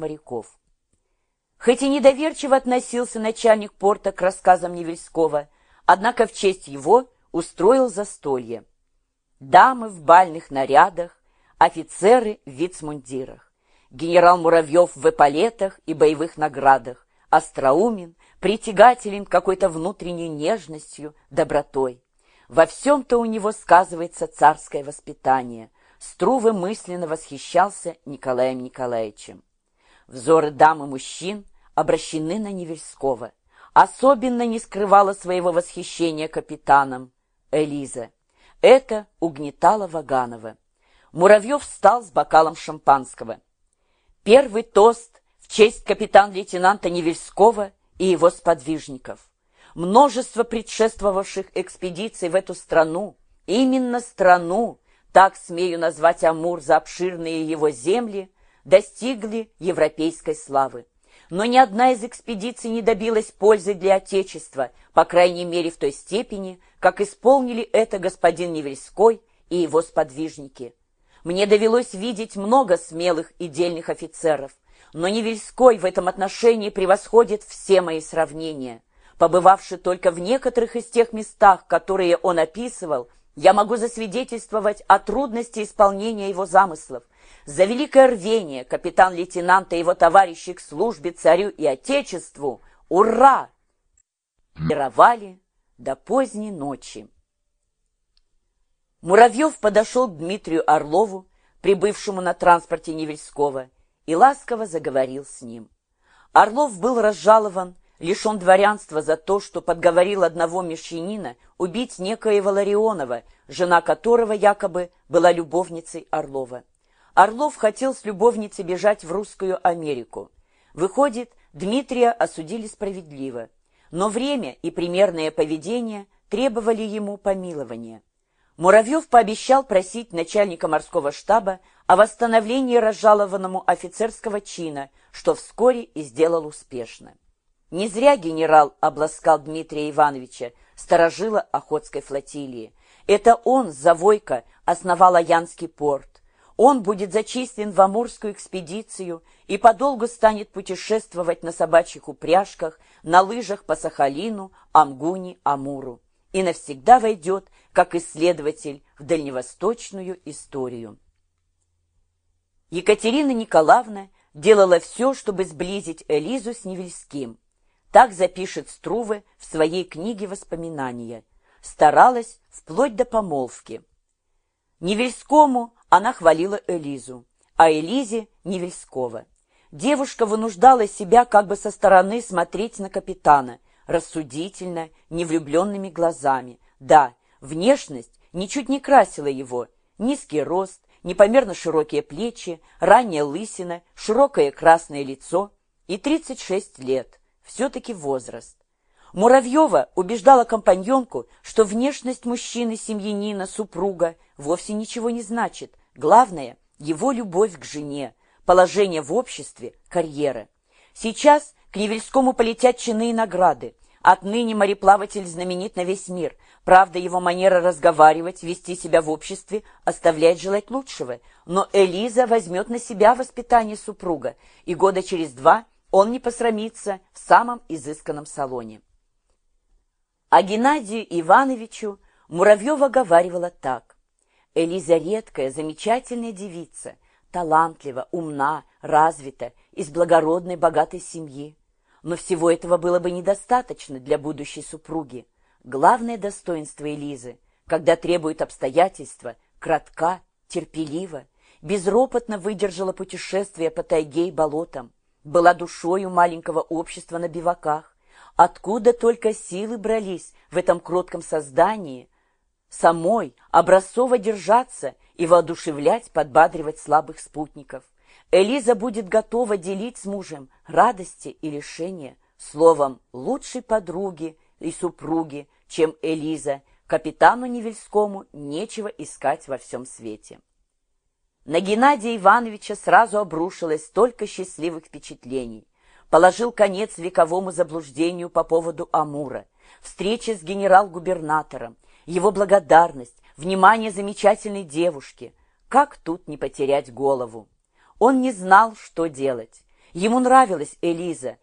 моряков. Хоть и недоверчиво относился начальник порта к рассказам Невельского, однако в честь его устроил застолье. Дамы в бальных нарядах, офицеры в вицмундирах, генерал Муравьев в эполетах и боевых наградах, остроумен, притягателен какой-то внутренней нежностью, добротой. Во всем-то у него сказывается царское воспитание. Струве мысленно восхищался Николаем Николаевичем. Взоры дам и мужчин обращены на Невельского. Особенно не скрывала своего восхищения капитаном Элиза. Это угнетало Ваганова. Муравьев встал с бокалом шампанского. Первый тост в честь капитан-лейтенанта Невельского и его сподвижников. Множество предшествовавших экспедиций в эту страну, именно страну, так смею назвать Амур за обширные его земли, достигли европейской славы но ни одна из экспедиций не добилась пользы для Отечества, по крайней мере в той степени, как исполнили это господин Невельской и его сподвижники. Мне довелось видеть много смелых и дельных офицеров, но Невельской в этом отношении превосходит все мои сравнения. Побывавши только в некоторых из тех местах, которые он описывал, я могу засвидетельствовать о трудности исполнения его замыслов, за великое рвение капитан-лейтенанта и его товарищи к службе царю и отечеству. Ура! Пировали до поздней ночи. Муравьев подошел к Дмитрию Орлову, прибывшему на транспорте Невельского, и ласково заговорил с ним. Орлов был разжалован, лишен дворянства за то, что подговорил одного мещанина убить некоего Ларионова, жена которого якобы была любовницей Орлова. Орлов хотел с любовницей бежать в Русскую Америку. Выходит, Дмитрия осудили справедливо, но время и примерное поведение требовали ему помилования. Муравьев пообещал просить начальника морского штаба о восстановлении разжалованному офицерского чина, что вскоре и сделал успешно. Не зря генерал обласкал Дмитрия Ивановича, сторожила Охотской флотилии. Это он, Завойко, основал Аянский порт. Он будет зачислен в Амурскую экспедицию и подолгу станет путешествовать на собачьих упряжках, на лыжах по Сахалину, Амгуни, Амуру и навсегда войдет как исследователь в дальневосточную историю. Екатерина Николаевна делала все, чтобы сблизить Элизу с Невельским. Так запишет Струве в своей книге «Воспоминания». Старалась вплоть до помолвки. Невельскому она хвалила Элизу, а Элизе – Невельского. Девушка вынуждала себя как бы со стороны смотреть на капитана, рассудительно, невлюбленными глазами. Да, внешность ничуть не красила его. Низкий рост, непомерно широкие плечи, ранняя лысина, широкое красное лицо и 36 лет. Все-таки возраст. Муравьева убеждала компаньонку, что внешность мужчины-семьянина, супруга вовсе ничего не значит, Главное – его любовь к жене, положение в обществе, карьера. Сейчас к Невельскому полетят чины и награды. Отныне мореплаватель знаменит на весь мир. Правда, его манера разговаривать, вести себя в обществе оставляет желать лучшего. Но Элиза возьмет на себя воспитание супруга, и года через два он не посрамится в самом изысканном салоне. А Геннадию Ивановичу Муравьева говаривала так. Элиза редкая, замечательная девица, талантлива, умна, развита, из благородной, богатой семьи. Но всего этого было бы недостаточно для будущей супруги. Главное достоинство Элизы, когда требует обстоятельства, кратка, терпелива, безропотно выдержала путешествие по тайге и болотам, была душою маленького общества на биваках. Откуда только силы брались в этом кротком создании, самой образцово держаться и воодушевлять, подбадривать слабых спутников. Элиза будет готова делить с мужем радости и лишения, словом, лучшей подруги и супруги, чем Элиза, капитану Невельскому нечего искать во всем свете. На Геннадия Ивановича сразу обрушилось столько счастливых впечатлений. Положил конец вековому заблуждению по поводу Амура, встреча с генерал-губернатором, его благодарность, внимание замечательной девушки. Как тут не потерять голову? Он не знал, что делать. Ему нравилась Элиза,